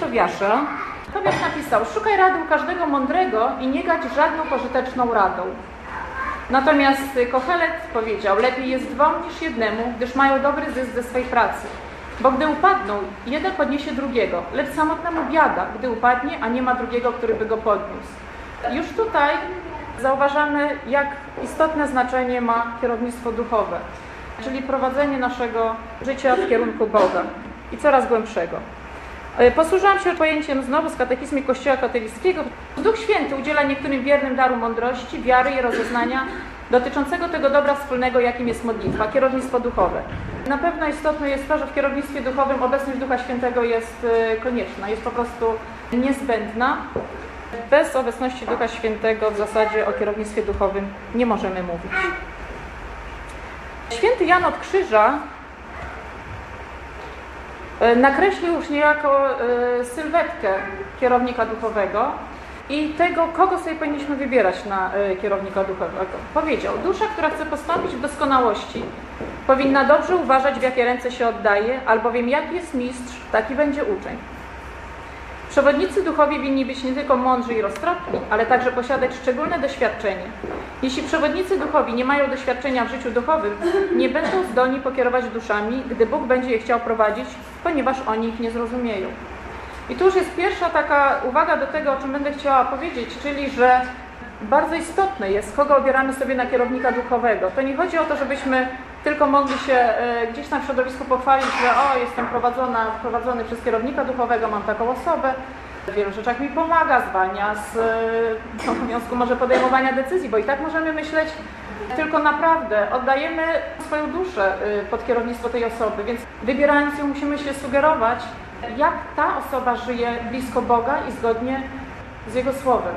Tobiasza, Tobiasz napisał, szukaj rady u każdego mądrego i nie gać żadną pożyteczną radą. Natomiast Kochelet powiedział, lepiej jest dwom niż jednemu, gdyż mają dobry zysk ze swej pracy. Bo gdy upadną, jeden podniesie drugiego, lecz samotnemu biada, gdy upadnie, a nie ma drugiego, który by go podniósł. Już tutaj zauważamy, jak istotne znaczenie ma kierownictwo duchowe, czyli prowadzenie naszego życia w kierunku Boga i coraz głębszego. E, posłużyłam się pojęciem znowu z katechizmu Kościoła katolickiego. Duch Święty udziela niektórym wiernym daru mądrości, wiary i rozeznania dotyczącego tego dobra wspólnego, jakim jest modlitwa, kierownictwo duchowe. Na pewno istotne jest to, że w kierownictwie duchowym obecność Ducha Świętego jest e, konieczna, jest po prostu niezbędna. Bez obecności Ducha Świętego w zasadzie o kierownictwie duchowym nie możemy mówić. Święty Jan od Krzyża nakreślił już niejako e, sylwetkę kierownika duchowego i tego, kogo sobie powinniśmy wybierać na e, kierownika duchowego. Powiedział, dusza, która chce postąpić w doskonałości, powinna dobrze uważać, w jakie ręce się oddaje, albowiem jaki jest mistrz, taki będzie uczeń. Przewodnicy duchowi winni być nie tylko mądrzy i roztropni, ale także posiadać szczególne doświadczenie. Jeśli przewodnicy duchowi nie mają doświadczenia w życiu duchowym, nie będą zdolni pokierować duszami, gdy Bóg będzie je chciał prowadzić, ponieważ oni ich nie zrozumieją. I tu już jest pierwsza taka uwaga do tego, o czym będę chciała powiedzieć, czyli że bardzo istotne jest, kogo obieramy sobie na kierownika duchowego. To nie chodzi o to, żebyśmy tylko mogli się e, gdzieś tam w środowisku pochwalić, że o, jestem prowadzona, prowadzony przez kierownika duchowego, mam taką osobę, w wielu rzeczach mi pomaga, zwalnia z e, obowiązku może podejmowania decyzji, bo i tak możemy myśleć, tylko naprawdę oddajemy swoją duszę e, pod kierownictwo tej osoby, więc wybierając ją musimy się sugerować, jak ta osoba żyje blisko Boga i zgodnie z Jego Słowem.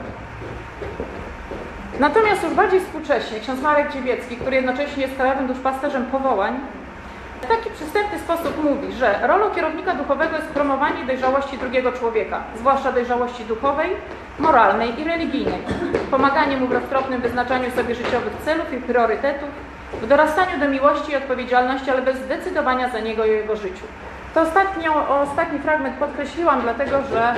Natomiast już bardziej współcześnie ksiądz Marek Dziewiecki, który jednocześnie jest krajowym duszpasterzem powołań, w taki przystępny sposób mówi, że rolą kierownika duchowego jest promowanie dojrzałości drugiego człowieka, zwłaszcza dojrzałości duchowej, moralnej i religijnej, pomaganie mu w roztropnym wyznaczaniu sobie życiowych celów i priorytetów, w dorastaniu do miłości i odpowiedzialności, ale bez zdecydowania za niego i jego życiu. To ostatnio, ostatni fragment podkreśliłam, dlatego że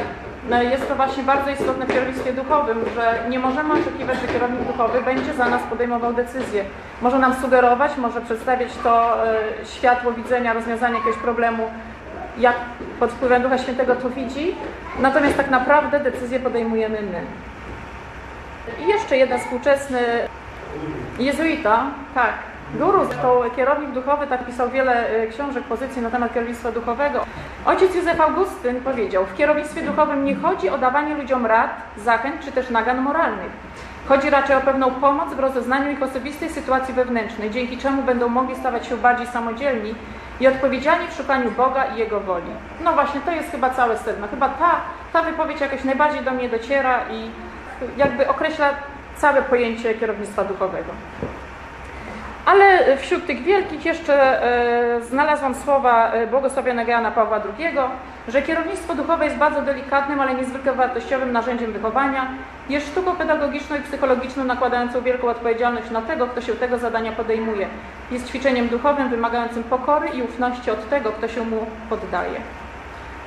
no, jest to właśnie bardzo istotne w kierownictwie duchowym, że nie możemy oczekiwać, że kierownik duchowy będzie za nas podejmował decyzje. Może nam sugerować, może przedstawiać to e, światło widzenia, rozwiązania jakiegoś problemu, jak pod wpływem Ducha Świętego to widzi, natomiast tak naprawdę decyzje podejmujemy my. I jeszcze jeden współczesny jezuita, tak, Guru, zresztą kierownik duchowy, tak pisał wiele e, książek, pozycji na temat kierownictwa duchowego. Ojciec Józef Augustyn powiedział, w kierownictwie duchowym nie chodzi o dawanie ludziom rad, zachęt czy też nagan moralnych. Chodzi raczej o pewną pomoc w rozeznaniu ich osobistej sytuacji wewnętrznej, dzięki czemu będą mogli stawać się bardziej samodzielni i odpowiedzialni w szukaniu Boga i Jego woli. No właśnie, to jest chyba całe sedno. Chyba ta, ta wypowiedź jakoś najbardziej do mnie dociera i jakby określa całe pojęcie kierownictwa duchowego. Ale wśród tych wielkich jeszcze e, znalazłam słowa e, błogosławionego Jana Pawła II, że kierownictwo duchowe jest bardzo delikatnym, ale niezwykle wartościowym narzędziem wychowania. Jest sztuką pedagogiczną i psychologiczną nakładającą wielką odpowiedzialność na tego, kto się tego zadania podejmuje. Jest ćwiczeniem duchowym wymagającym pokory i ufności od tego, kto się mu poddaje.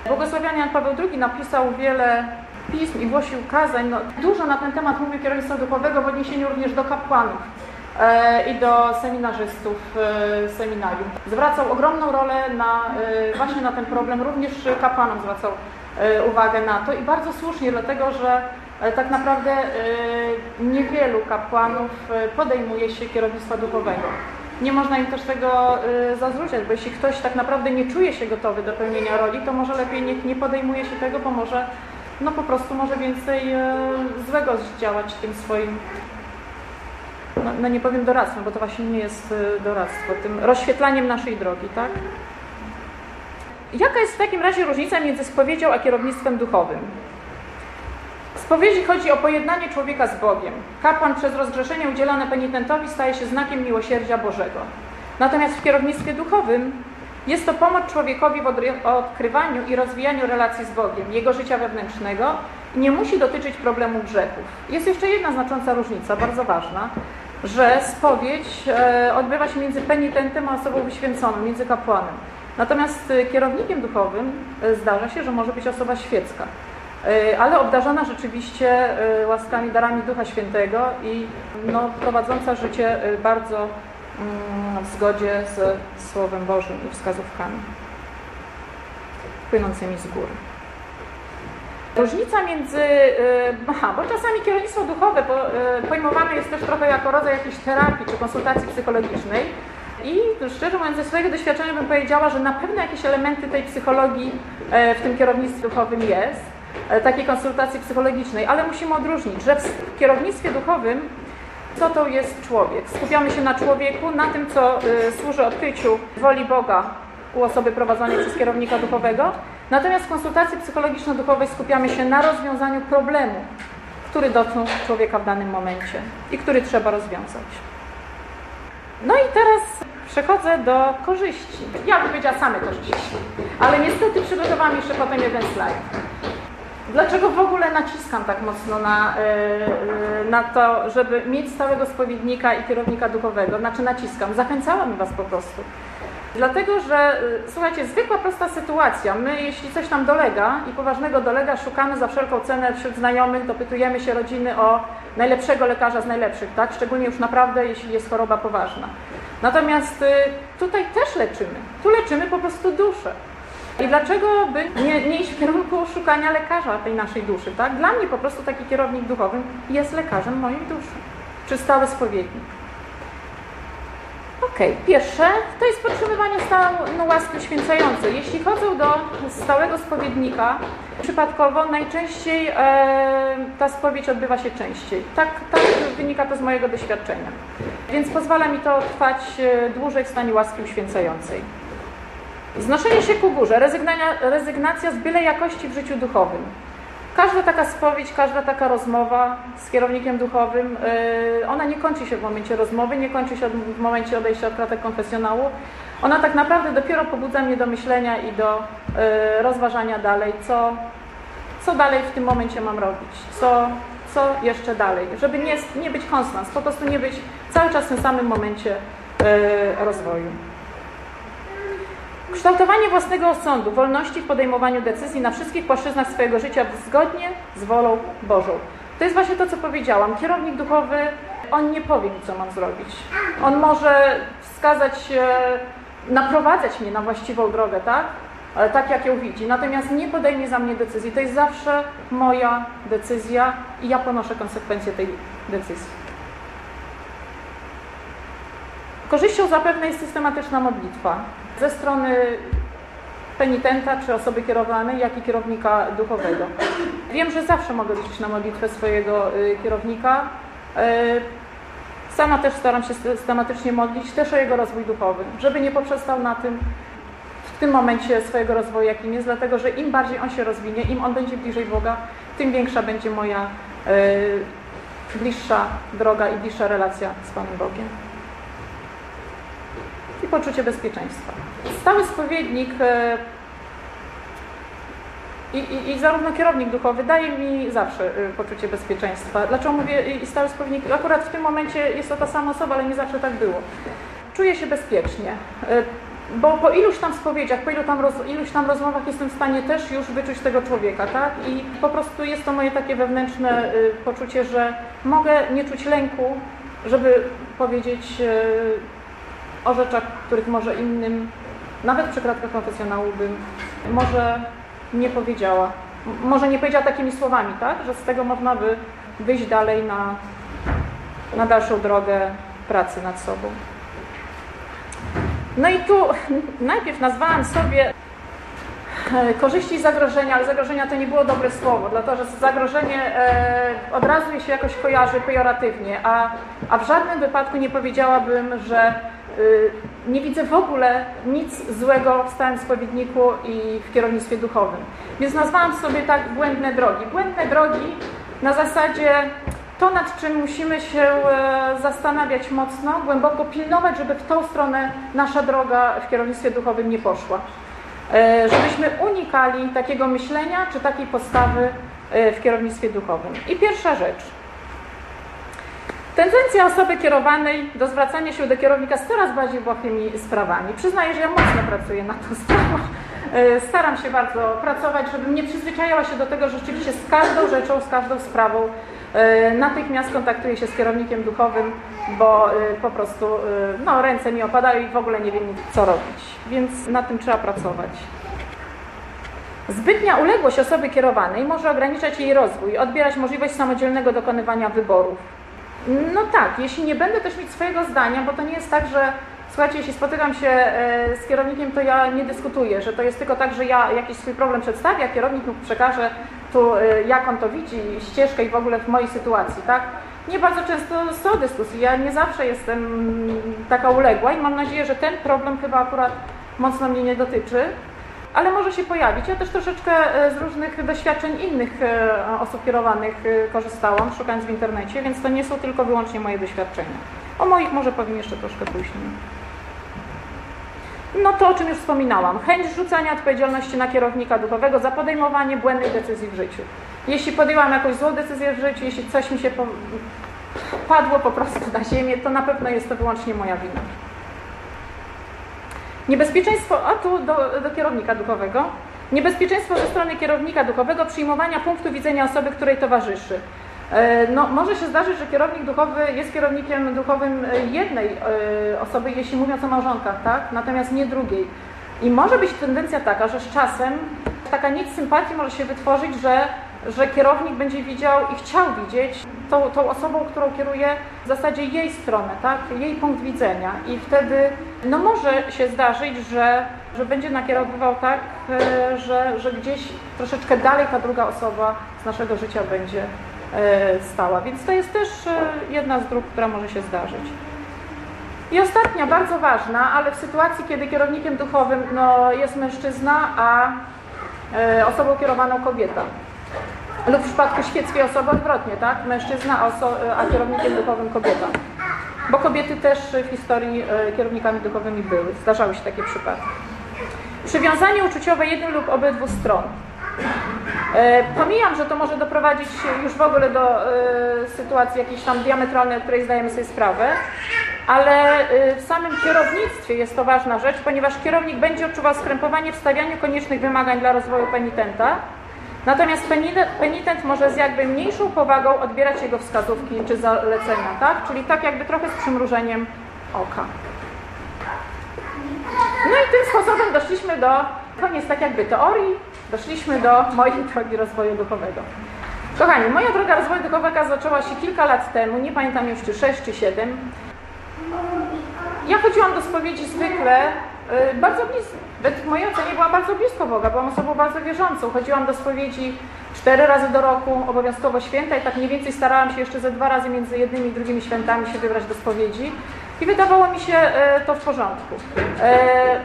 Błogosławiony Jan Paweł II napisał wiele pism i głosił kazań. No, dużo na ten temat mówił kierownictwa duchowego w odniesieniu również do kapłanów. E, i do seminarzystów e, seminarium. Zwracał ogromną rolę na, e, właśnie na ten problem, również kapłanom zwracał uwagę na to i bardzo słusznie, dlatego że tak naprawdę niewielu kapłanów podejmuje się kierownictwa duchowego. Nie można im też tego zarzucać, bo jeśli ktoś tak naprawdę nie czuje się gotowy do pełnienia roli, to może lepiej niech nie podejmuje się tego, bo może no po prostu może więcej złego zdziałać tym swoim no, nie powiem doradztwem, bo to właśnie nie jest y, doradztwo, tym rozświetlaniem naszej drogi, tak? Jaka jest w takim razie różnica między spowiedzią a kierownictwem duchowym? W spowiedzi chodzi o pojednanie człowieka z Bogiem. Kapłan przez rozgrzeszenie udzielone penitentowi staje się znakiem miłosierdzia Bożego. Natomiast w kierownictwie duchowym jest to pomoc człowiekowi w odkrywaniu i rozwijaniu relacji z Bogiem, jego życia wewnętrznego nie musi dotyczyć problemu grzechów. Jest jeszcze jedna znacząca różnica, bardzo ważna że spowiedź e, odbywa się między penitentem a osobą wyświęconą, między kapłanem. Natomiast y, kierownikiem duchowym y, zdarza się, że może być osoba świecka, ale obdarzona rzeczywiście łaskami, darami Ducha Świętego i no, prowadząca życie bardzo mm, w zgodzie z Słowem Bożym i wskazówkami płynącymi z góry. Różnica między, aha, bo czasami kierownictwo duchowe pojmowane jest też trochę jako rodzaj jakiejś terapii czy konsultacji psychologicznej, i szczerze mówiąc, ze swojego doświadczenia bym powiedziała, że na pewno jakieś elementy tej psychologii e, w tym kierownictwie duchowym jest, e, takiej konsultacji psychologicznej, ale musimy odróżnić, że w kierownictwie duchowym co to jest człowiek. Skupiamy się na człowieku, na tym, co e, służy odkryciu woli Boga u osoby prowadzonej przez kierownika duchowego. Natomiast w konsultacji psychologiczno-duchowej skupiamy się na rozwiązaniu problemu, który dotknął człowieka w danym momencie i który trzeba rozwiązać. No i teraz Przechodzę do korzyści. Ja bym powiedziała same korzyści. Ale niestety przygotowałam jeszcze potem jeden slajd. Dlaczego w ogóle naciskam tak mocno na, e, e, na to, żeby mieć stałego spowiednika i kierownika duchowego? Znaczy naciskam, zachęcałam Was po prostu. Dlatego, że y, słuchajcie, zwykła prosta sytuacja. My, jeśli coś nam dolega i poważnego dolega, szukamy za wszelką cenę wśród znajomych, dopytujemy się rodziny o najlepszego lekarza z najlepszych, tak? Szczególnie już naprawdę, jeśli jest choroba poważna. Natomiast y, tutaj też leczymy. Tu leczymy po prostu duszę. I dlaczego by nie, nie iść w kierunku szukania lekarza tej naszej duszy, tak? Dla mnie po prostu taki kierownik duchowy jest lekarzem mojej duszy. Czy stały spowiednik. Ok, pierwsze to jest podtrzymywanie stanu no, łaski święcającej. Jeśli chodzą do stałego spowiednika, przypadkowo najczęściej e, ta spowiedź odbywa się częściej. Tak, tak wynika to z mojego doświadczenia. Więc pozwala mi to trwać e, dłużej w stanie łaski uświęcającej. Znoszenie się ku górze, rezygnacja z byle jakości w życiu duchowym. Każda taka spowiedź, każda taka rozmowa z kierownikiem duchowym, y, ona nie kończy się w momencie rozmowy, nie kończy się w momencie odejścia od kratek konfesjonału. Ona tak naprawdę dopiero pobudza mnie do myślenia i do y, rozważania dalej, co, co dalej w tym momencie mam robić, co, co jeszcze dalej, żeby nie, nie być konstans, po prostu nie być cały czas w tym samym momencie y, rozwoju. Kształtowanie własnego osądu, wolności w podejmowaniu decyzji na wszystkich płaszczyznach swojego życia zgodnie z wolą Bożą. To jest właśnie to, co powiedziałam. Kierownik duchowy, on nie powie mi, co mam zrobić. On może wskazać, naprowadzać mnie na właściwą drogę, tak? Ale tak, jak ją widzi. Natomiast nie podejmie za mnie decyzji. To jest zawsze moja decyzja i ja ponoszę konsekwencje tej decyzji. Korzyścią zapewne jest systematyczna modlitwa ze strony penitenta czy osoby kierowanej, jak i kierownika duchowego. Wiem, że zawsze mogę liczyć na modlitwę swojego y, kierownika. Y, sama też staram się systematycznie modlić też o jego rozwój duchowy, żeby nie poprzestał na tym w tym momencie swojego rozwoju, jakim jest, dlatego że im bardziej on się rozwinie, im on będzie bliżej Boga, tym większa będzie moja y, bliższa droga i bliższa relacja z Panem Bogiem i poczucie bezpieczeństwa. Stały spowiednik e, i, i, i, zarówno kierownik duchowy daje mi zawsze e, poczucie bezpieczeństwa. Dlaczego mówię i stały spowiednik? Akurat w tym momencie jest to ta sama osoba, ale nie zawsze tak było. Czuję się bezpiecznie, e, bo po iluś tam spowiedziach, po ilu tam roz, iluś tam rozmowach jestem w stanie też już wyczuć tego człowieka, tak? I po prostu jest to moje takie wewnętrzne poczucie, że mogę nie czuć lęku, żeby powiedzieć o rzeczach, których może innym, nawet przy kratkach konfesjonału bym może nie powiedziała. Może nie powiedziała takimi słowami, tak? Że z tego można by wyjść dalej na, na dalszą drogę pracy nad sobą. No i tu najpierw nazwałam sobie e, korzyści i zagrożenia, ale zagrożenia to nie było dobre słowo, dlatego że zagrożenie e, od razu się jakoś kojarzy pejoratywnie, a, a w żadnym wypadku nie powiedziałabym, że nie widzę w ogóle nic złego w stałym spowiedniku i w kierownictwie duchowym. Więc nazwałam sobie tak błędne drogi. Błędne drogi na zasadzie to, nad czym musimy się e, zastanawiać mocno, głęboko pilnować, żeby w tą stronę nasza droga w kierownictwie duchowym nie poszła. E, żebyśmy unikali takiego myślenia czy takiej postawy e, w kierownictwie duchowym. I pierwsza rzecz. Tendencja osoby kierowanej do zwracania się do kierownika z coraz bardziej błahymi sprawami. Przyznaję, że ja mocno pracuję nad tą sprawą. E, staram się bardzo pracować, żebym nie przyzwyczajała się do tego, że rzeczywiście z każdą rzeczą, z każdą sprawą e, natychmiast kontaktuję się z kierownikiem duchowym, bo e, po prostu no, ręce mi opadają i w ogóle nie wiem co robić. Więc nad tym trzeba pracować. Zbytnia uległość osoby kierowanej może ograniczać jej rozwój, odbierać możliwość samodzielnego dokonywania wyborów. No tak, jeśli nie będę też mieć swojego zdania, bo to nie jest tak, że słuchajcie, jeśli spotykam się e, z kierownikiem, to ja nie dyskutuję, że to jest tylko tak, że ja jakiś swój problem przedstawię, a kierownik mu przekaże tu, e, jak on to widzi, ścieżkę i w ogóle w mojej sytuacji, tak? Nie bardzo często są dyskusje, ja nie zawsze jestem taka uległa i mam nadzieję, że ten problem chyba akurat mocno mnie nie dotyczy ale może się pojawić. Ja też troszeczkę e, z różnych doświadczeń innych e, osób kierowanych e, korzystałam, szukając w internecie, więc to nie są tylko wyłącznie moje doświadczenia. O moich może powiem jeszcze troszkę później. No to, o czym już wspominałam. Chęć rzucania odpowiedzialności na kierownika duchowego za podejmowanie błędnych decyzji w życiu. Jeśli podjęłam jakąś złą decyzję w życiu, jeśli coś mi się po... padło po prostu na ziemię, to na pewno jest to wyłącznie moja wina. Niebezpieczeństwo, a tu do, do kierownika duchowego, niebezpieczeństwo ze strony kierownika duchowego przyjmowania punktu widzenia osoby, której towarzyszy. E, no, może się zdarzyć, że kierownik duchowy jest kierownikiem duchowym jednej e, osoby, jeśli mówiąc o małżonkach, tak? natomiast nie drugiej. I może być tendencja taka, że z czasem taka nić sympatii może się wytworzyć, że że kierownik będzie widział i chciał widzieć tą, tą osobą, którą kieruje w zasadzie jej stronę, tak? jej punkt widzenia. I wtedy no może się zdarzyć, że, że będzie nakierowywał tak, e, że, że gdzieś troszeczkę dalej ta druga osoba z naszego życia będzie e, stała. Więc to jest też e, jedna z dróg, która może się zdarzyć. I ostatnia, bardzo ważna, ale w sytuacji, kiedy kierownikiem duchowym no, jest mężczyzna, a osobą kierowaną kobieta. Lub w przypadku świeckiej osoby odwrotnie, tak? Mężczyzna, a, a kierownikiem duchowym kobieta. Bo kobiety też w historii e, kierownikami duchowymi były. Zdarzały się takie przypadki. Przywiązanie uczuciowe jednej lub obydwu stron. E, pomijam, że to może doprowadzić już w ogóle do e, sytuacji jakiejś tam diametralnej, od której zdajemy sobie sprawę, ale w samym kierownictwie jest to ważna rzecz, ponieważ kierownik będzie odczuwał skrępowanie w stawianiu koniecznych wymagań dla rozwoju penitenta, Natomiast penitent może z jakby mniejszą powagą odbierać jego wskazówki czy zalecenia, tak? Czyli tak jakby trochę z przymrużeniem oka. No i tym sposobem doszliśmy do, koniec tak jakby teorii, doszliśmy do mojej drogi rozwoju duchowego. Kochani, moja droga rozwoju duchowego zaczęła się kilka lat temu, nie pamiętam już czy 6 czy 7. Ja chodziłam do spowiedzi zwykle bardzo blisko, w mojej ocenie byłam bardzo blisko Boga, byłam osobą bardzo wierzącą. Chodziłam do spowiedzi cztery razy do roku, obowiązkowo święta i tak mniej więcej starałam się jeszcze ze dwa razy między jednymi i drugimi świętami się wybrać do spowiedzi i wydawało mi się e, to w porządku. E,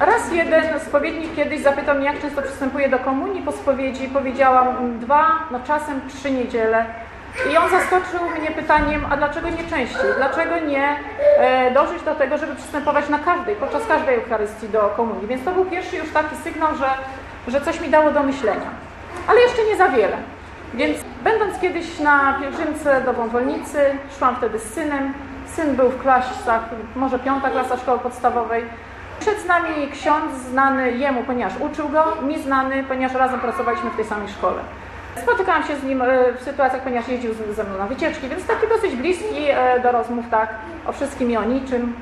raz jeden spowiednik kiedyś zapytał mnie, jak często przystępuję do komunii po spowiedzi. Powiedziałam dwa, no czasem trzy niedziele. I on zaskoczył mnie pytaniem, a dlaczego nie częściej? Dlaczego nie e, dążyć do tego, żeby przystępować na każdej, podczas każdej Eucharystii do komunii? Więc to był pierwszy już taki sygnał, że, że coś mi dało do myślenia. Ale jeszcze nie za wiele. Więc będąc kiedyś na pielgrzymce do Wąwolnicy, szłam wtedy z synem. Syn był w klasach, może piąta klasa szkoły podstawowej. Przed nami ksiądz znany jemu, ponieważ uczył go, mi znany, ponieważ razem pracowaliśmy w tej samej szkole. Spotykałam się z nim e, w sytuacjach, ponieważ jeździł ze mną na wycieczki, więc taki dosyć bliski e, do rozmów, tak, o wszystkim i o niczym.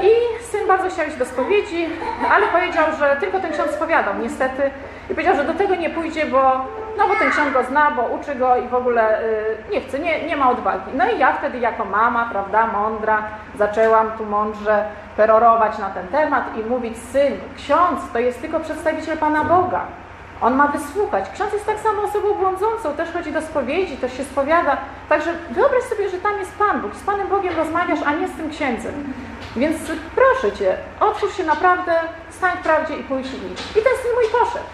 I syn bardzo chciał iść do spowiedzi, ale powiedział, że tylko ten ksiądz spowiadał, niestety. I powiedział, że do tego nie pójdzie, bo, no bo ten ksiądz go zna, bo uczy go i w ogóle y, nie chce, nie, nie ma odwagi. No i ja wtedy jako mama, prawda, mądra, zaczęłam tu mądrze perorować na ten temat i mówić, syn, ksiądz to jest tylko przedstawiciel Pana Boga. On ma wysłuchać. Ksiądz jest tak samo osobą błądzącą, też chodzi do spowiedzi, też się spowiada. Także wyobraź sobie, że tam jest Pan Bóg. Z Panem Bogiem rozmawiasz, a nie z tym księdzem. Więc proszę Cię, otwórz się naprawdę, stań w prawdzie i pójdź i idź. I ten syn mój poszedł.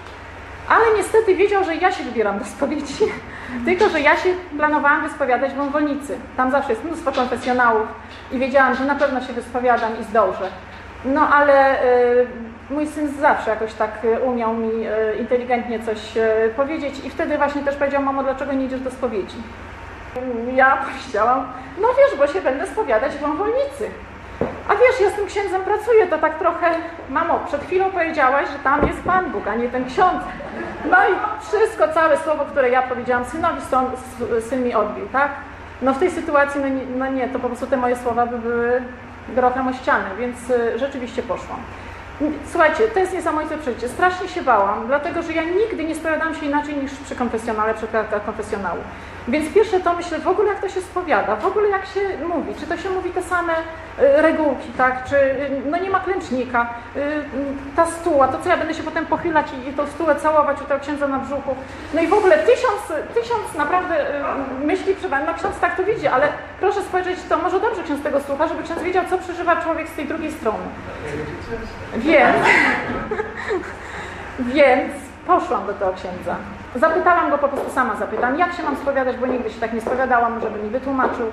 Ale niestety wiedział, że ja się wybieram do spowiedzi. Tylko, że ja się planowałam wyspowiadać w Wąwolnicy. Tam zawsze jest mnóstwo konfesjonałów i wiedziałam, że na pewno się wyspowiadam i zdążę. No ale y, mój syn zawsze jakoś tak y, umiał mi y, inteligentnie coś powiedzieć i wtedy właśnie też powiedział, mamo, dlaczego nie idziesz do spowiedzi? Ja powiedziałam, no wiesz, bo się będę spowiadać w Wąwolnicy. A wiesz, ja z tym księdzem pracuję, to tak trochę, mamo, przed chwilą powiedziałaś, że tam jest Pan Bóg, a nie ten ksiądz. No i wszystko, całe słowo, które ja powiedziałam synowi, syn mi odbił, tak? No w tej sytuacji, no nie, no nie, to po prostu te moje słowa by były grochem o ścianę, więc rzeczywiście poszłam. Słuchajcie, to jest niesamowite przeżycie. Strasznie się bałam, dlatego że ja nigdy nie spowiadałam się inaczej niż przy konfesjonale, przy konfesjonału. Więc pierwsze to myślę w ogóle jak to się spowiada, w ogóle jak się mówi, czy to się mówi te same y, regułki, tak, czy y, no nie ma klęcznika, y, ta stuła, to co ja będę się potem pochylać i, i tą stułę całować u tego księdza na brzuchu. No i w ogóle tysiąc, tysiąc naprawdę myśli przybędą, no ksiądz tak to widzi, ale proszę spojrzeć, to może dobrze ksiądz tego słucha, żeby ksiądz wiedział, co przeżywa człowiek z tej drugiej strony. Więc, więc poszłam do tego księdza. Zapytałam go po prostu sama, zapytam, jak się mam spowiadać, bo nigdy się tak nie spowiadałam, żeby mi wytłumaczył.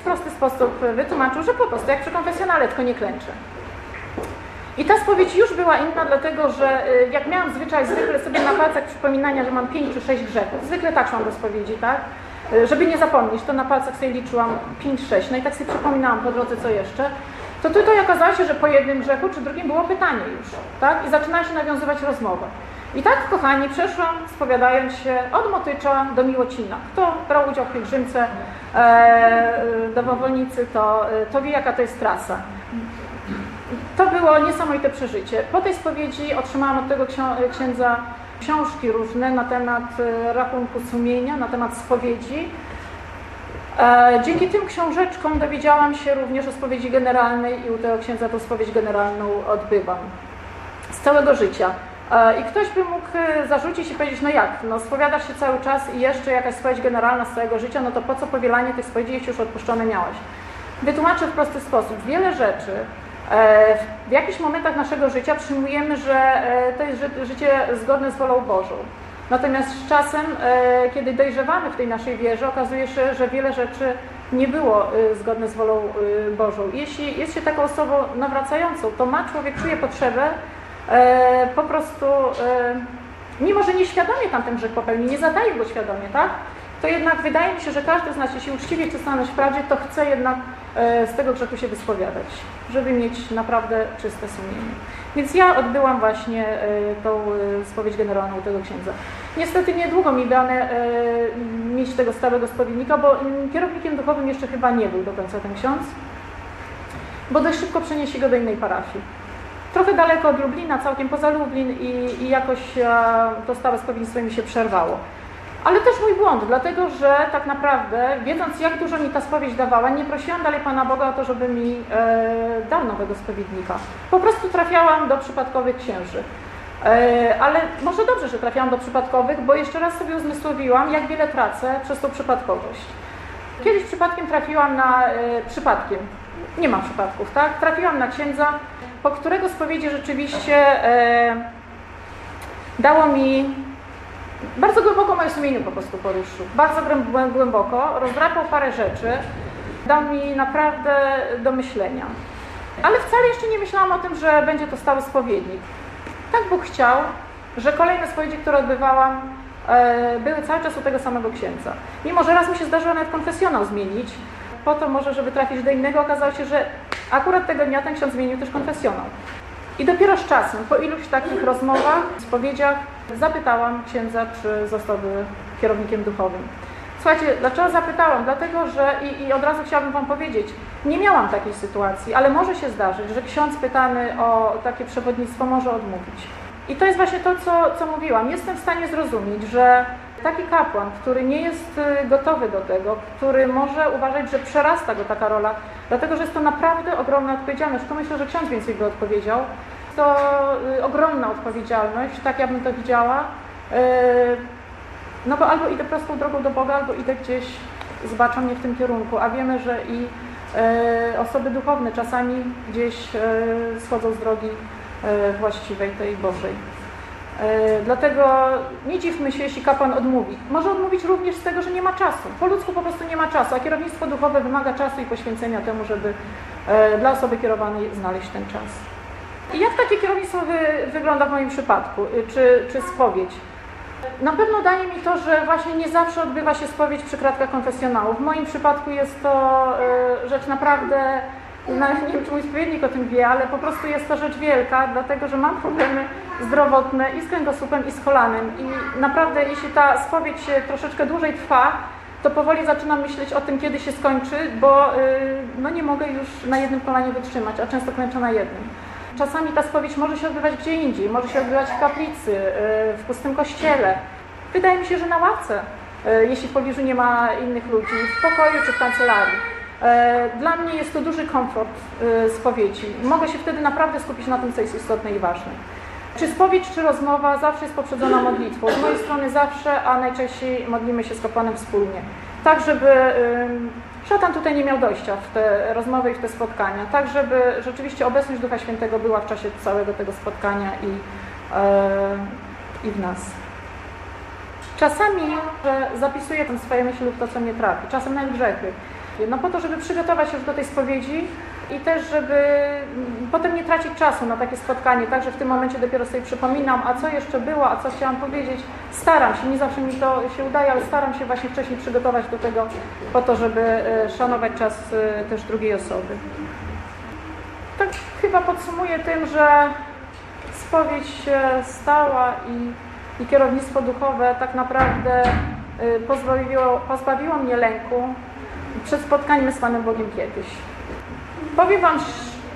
W prosty sposób wytłumaczył, że po prostu jak przy konfesjonale, tylko nie klęczę. I ta spowiedź już była inna, dlatego że y, jak miałam zwyczaj zwykle sobie na palcach przypominania, że mam 5 czy 6 grzechów, zwykle tak szłam do spowiedzi, tak? Y, żeby nie zapomnieć, to na palcach sobie liczyłam 5-6, no i tak sobie przypominałam po drodze co jeszcze, to tutaj okazało się, że po jednym grzechu czy drugim było pytanie już, tak? I zaczyna się nawiązywać rozmowę. I tak, kochani, przeszłam, spowiadając się od Motycza do Miłocina. Kto brał udział w pielgrzymce e, do Wawolnicy, to, e, to wie, jaka to jest trasa. To było niesamowite przeżycie. Po tej spowiedzi otrzymałam od tego księdza książki różne na temat e, rachunku sumienia, na temat spowiedzi. Dzięki tym książeczkom dowiedziałam się również o spowiedzi generalnej i u tego księdza tą spowiedź generalną odbywam. Z całego życia. E, I ktoś by mógł e, zarzucić i powiedzieć, no jak, no spowiadasz się cały czas i jeszcze jakaś spowiedź generalna z całego życia, no to po co powielanie tych spowiedzi, jeśli już odpuszczone miałeś? Wytłumaczę w prosty sposób. Wiele rzeczy e, w jakichś momentach naszego życia przyjmujemy, że to jest życie zgodne z wolą Bożą. Natomiast z czasem, kiedy dojrzewamy w tej naszej wierze, okazuje się, że wiele rzeczy nie było zgodne z wolą Bożą. Jeśli jest się taką osobą nawracającą, to ma człowiek, czuje potrzebę po prostu, e, mimo że nieświadomie tamten grzech popełni, nie zadaje go świadomie, tak? To jednak wydaje mi się, że każdy z nas, jeśli uczciwie chce stanąć w prawdzie, to chce jednak e, z tego grzechu się wyspowiadać, żeby mieć naprawdę czyste sumienie. Więc ja odbyłam właśnie e, tą e, spowiedź generalną tego księdza. Niestety niedługo mi dane e, mieć tego stałego spowiednika, bo mm, kierownikiem duchowym jeszcze chyba nie był do końca ten ksiądz, bo dość szybko przeniesie go do innej parafii trochę daleko od Lublina, całkiem poza Lublin i, i jakoś e, to stałe spowiednictwo mi się przerwało. Ale też mój błąd, dlatego że tak naprawdę, wiedząc jak dużo mi ta spowiedź dawała, nie prosiłam dalej Pana Boga o to, żeby mi e, dał nowego spowiednika. Po prostu trafiałam do przypadkowych księży. E, ale może dobrze, że trafiałam do przypadkowych, bo jeszcze raz sobie uzmysłowiłam, jak wiele tracę przez tą przypadkowość. Kiedyś przypadkiem trafiłam na, e, przypadkiem, nie ma przypadków, tak? Trafiłam na księdza, po którego spowiedzi rzeczywiście e, dało mi bardzo głęboko moje sumienie po prostu poruszył. Bardzo głęboko, rozdrapał parę rzeczy, dał mi naprawdę do myślenia. Ale wcale jeszcze nie myślałam o tym, że będzie to stały spowiednik. Tak Bóg chciał, że kolejne spowiedzi, które odbywałam, e, były cały czas u tego samego księdza. Mimo, że raz mi się zdarzyło nawet konfesjonał zmienić, po to może, żeby trafić do innego, okazało się, że akurat tego dnia ten ksiądz zmienił też konfesjonał. I dopiero z czasem, po iluś takich rozmowach, spowiedziach, zapytałam księdza, czy zostałby kierownikiem duchowym. Słuchajcie, dlaczego zapytałam? Dlatego, że i, i, od razu chciałabym Wam powiedzieć, nie miałam takiej sytuacji, ale może się zdarzyć, że ksiądz pytany o takie przewodnictwo może odmówić. I to jest właśnie to, co, co mówiłam. Jestem w stanie zrozumieć, że Taki kapłan, który nie jest y, gotowy do tego, który może uważać, że przerasta go taka rola, dlatego że jest to naprawdę ogromna odpowiedzialność. Tu myślę, że ksiądz więcej by odpowiedział. To y, ogromna odpowiedzialność, tak ja bym to widziała. Y, no bo albo idę prostą drogą do Boga, albo idę gdzieś, zbaczam mnie w tym kierunku, a wiemy, że i osoby duchowne czasami gdzieś schodzą z drogi właściwej, tej Bożej. E, dlatego nie dziwmy się, jeśli kapłan odmówi. Może odmówić również z tego, że nie ma czasu. Po ludzku po prostu nie ma czasu, a kierownictwo duchowe wymaga czasu i poświęcenia temu, żeby e, dla osoby kierowanej znaleźć ten czas. I jak takie kierownictwo wy, wygląda w moim przypadku, y, czy, czy spowiedź? Na pewno daje mi to, że właśnie nie zawsze odbywa się spowiedź przy kratkach konfesjonału. W moim przypadku jest to y, rzecz naprawdę, nie wiem czy mój spowiednik o tym wie, ale po prostu jest to rzecz wielka, dlatego że mam problemy zdrowotne i z kręgosłupem i z kolanem. I naprawdę jeśli ta spowiedź troszeczkę dłużej trwa, to powoli zaczynam myśleć o tym, kiedy się skończy, bo y, no, nie mogę już na jednym kolanie wytrzymać, a często kończę na jednym. Czasami ta spowiedź może się odbywać gdzie indziej, może się odbywać w kaplicy, y, w pustym kościele. Wydaje mi się, że na ławce, y, jeśli w pobliżu nie ma innych ludzi, w pokoju czy w kancelarii. Dla mnie jest to duży komfort spowiedzi. Mogę się wtedy naprawdę skupić na tym, co jest istotne i ważne. Czy spowiedź, czy rozmowa zawsze jest poprzedzona modlitwą. Z mojej strony zawsze, a najczęściej modlimy się z kapłanem wspólnie. Tak, żeby szatan tutaj nie miał dojścia w te rozmowy i w te spotkania. Tak, żeby rzeczywiście obecność Ducha Świętego była w czasie całego tego spotkania i, i w nas. Czasami zapisuję tam swoje myśli lub to, co mnie trafi. Czasem nawet grzechy. No po to, żeby przygotować się do tej spowiedzi i też, żeby potem nie tracić czasu na takie spotkanie, tak, że w tym momencie dopiero sobie przypominam, a co jeszcze było, a co chciałam powiedzieć. Staram się, nie zawsze mi to się udaje, ale staram się właśnie wcześniej przygotować do tego po to, żeby szanować czas też drugiej osoby. Tak chyba podsumuję tym, że spowiedź się stała i, i kierownictwo duchowe tak naprawdę pozbawiło, pozbawiło mnie lęku, przed spotkaniem z Panem Bogiem kiedyś. Powiem Wam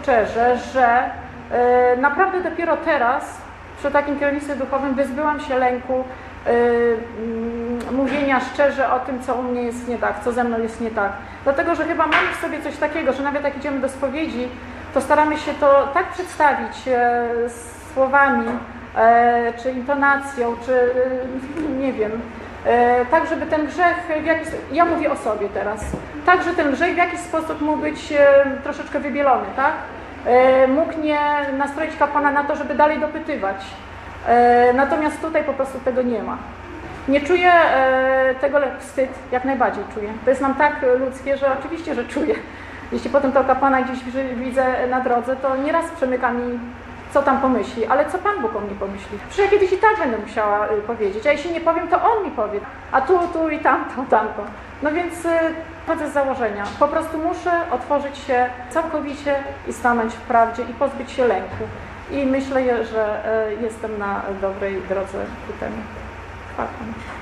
szczerze, że y, naprawdę dopiero teraz, przy takim kierownictwie duchowym, wyzbyłam się lęku y, mówienia szczerze o tym, co u mnie jest nie tak, co ze mną jest nie tak. Dlatego, że chyba mamy w sobie coś takiego, że nawet jak idziemy do spowiedzi, to staramy się to tak przedstawić słowami, czy intonacją, czy nie wiem, tak, żeby ten grzech, w jakiś, ja mówię o sobie teraz, tak, że ten grzech w jakiś sposób mógł być troszeczkę wybielony, tak? Mógł nie nastroić kapłana na to, żeby dalej dopytywać. Natomiast tutaj po prostu tego nie ma. Nie czuję tego wstyd, jak najbardziej czuję. To jest nam tak ludzkie, że oczywiście, że czuję. Jeśli potem to kapłana gdzieś widzę na drodze, to nieraz przemyka mi co tam pomyśli, ale co Pan Bóg o mnie pomyśli? Przecież ja kiedyś i tak będę musiała powiedzieć, a jeśli nie powiem, to On mi powie, a tu, tu i tamto, tamto. No więc chodzę z założenia, po prostu muszę otworzyć się całkowicie i stanąć w prawdzie i pozbyć się lęku. I myślę, że jestem na dobrej drodze ku temu. Chwała